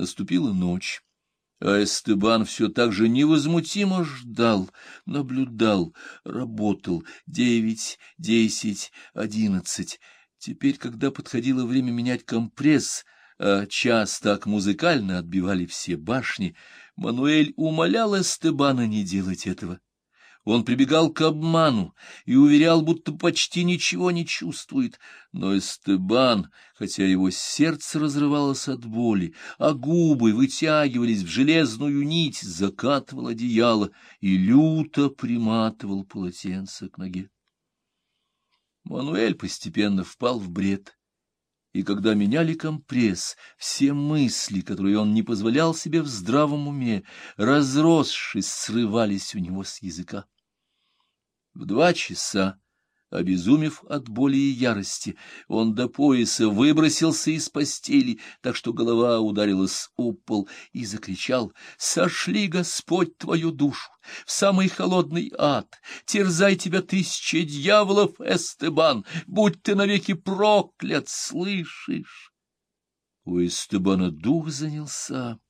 Наступила ночь. А Эстебан все так же невозмутимо ждал, наблюдал, работал. Девять, десять, одиннадцать. Теперь, когда подходило время менять компресс, а час так музыкально отбивали все башни, Мануэль умолял Эстебана не делать этого. Он прибегал к обману и уверял, будто почти ничего не чувствует. Но Эстебан, хотя его сердце разрывалось от боли, а губы вытягивались в железную нить, закатывал одеяло и люто приматывал полотенце к ноге. Мануэль постепенно впал в бред. И когда меняли компресс, все мысли, которые он не позволял себе в здравом уме, разросшись, срывались у него с языка. В два часа Обезумев от боли и ярости, он до пояса выбросился из постели, так что голова ударилась об пол, и закричал «Сошли, Господь, твою душу в самый холодный ад! Терзай тебя тысячи дьяволов, Эстебан! Будь ты навеки проклят, слышишь?» У Эстебана дух занялся.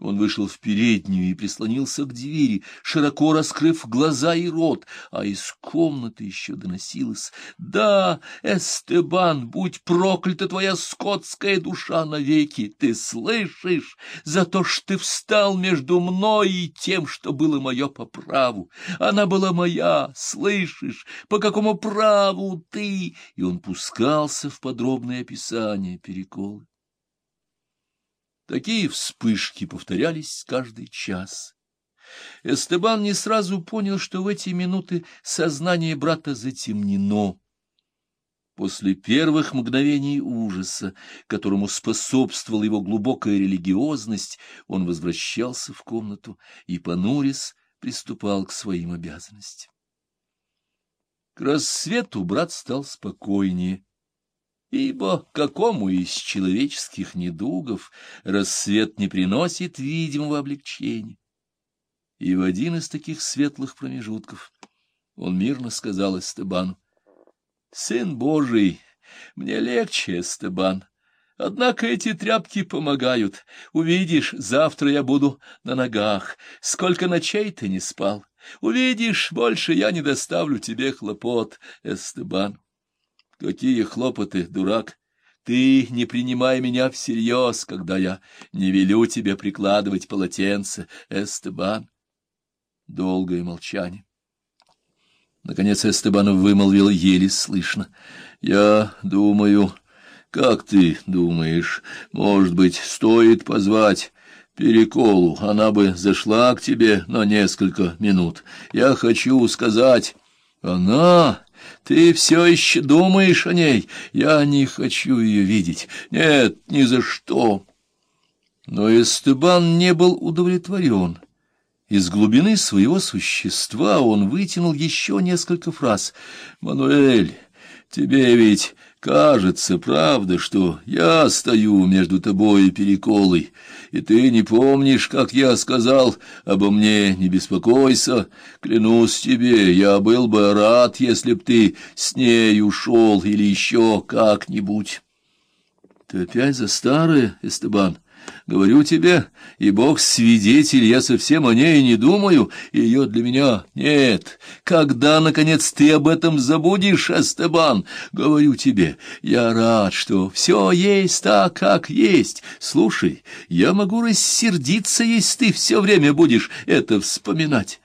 Он вышел в переднюю и прислонился к двери, широко раскрыв глаза и рот, а из комнаты еще доносилось «Да, Эстебан, будь проклята твоя скотская душа навеки, ты слышишь, за то, что ты встал между мной и тем, что было мое по праву. Она была моя, слышишь, по какому праву ты?» И он пускался в подробное описание переколы. Такие вспышки повторялись каждый час. Эстебан не сразу понял, что в эти минуты сознание брата затемнено. После первых мгновений ужаса, которому способствовала его глубокая религиозность, он возвращался в комнату и, понурясь, приступал к своим обязанностям. К рассвету брат стал спокойнее Ибо какому из человеческих недугов рассвет не приносит видимого облегчения? И в один из таких светлых промежутков он мирно сказал Эстебану, «Сын Божий, мне легче, Эстебан, однако эти тряпки помогают. Увидишь, завтра я буду на ногах. Сколько ночей ты не спал? Увидишь, больше я не доставлю тебе хлопот, Эстебан». Какие хлопоты, дурак! Ты не принимай меня всерьез, когда я не велю тебе прикладывать полотенце, Эстебан. Долгое молчание. Наконец Эстебан вымолвил еле слышно. Я думаю... Как ты думаешь, может быть, стоит позвать Переколу? Она бы зашла к тебе на несколько минут. Я хочу сказать... Она... Ты все еще думаешь о ней? Я не хочу ее видеть. Нет, ни за что. Но Эстебан не был удовлетворен. Из глубины своего существа он вытянул еще несколько фраз. «Мануэль, тебе ведь Кажется, правда, что я стою между тобой и переколой, и ты не помнишь, как я сказал обо мне, не беспокойся. Клянусь тебе, я был бы рад, если б ты с ней ушел или еще как-нибудь. Ты опять за старое, Эстебан? — Говорю тебе, и Бог свидетель, я совсем о ней не думаю, ее для меня нет. Когда, наконец, ты об этом забудешь, Эстебан? Говорю тебе, я рад, что все есть так, как есть. Слушай, я могу рассердиться, если ты все время будешь это вспоминать.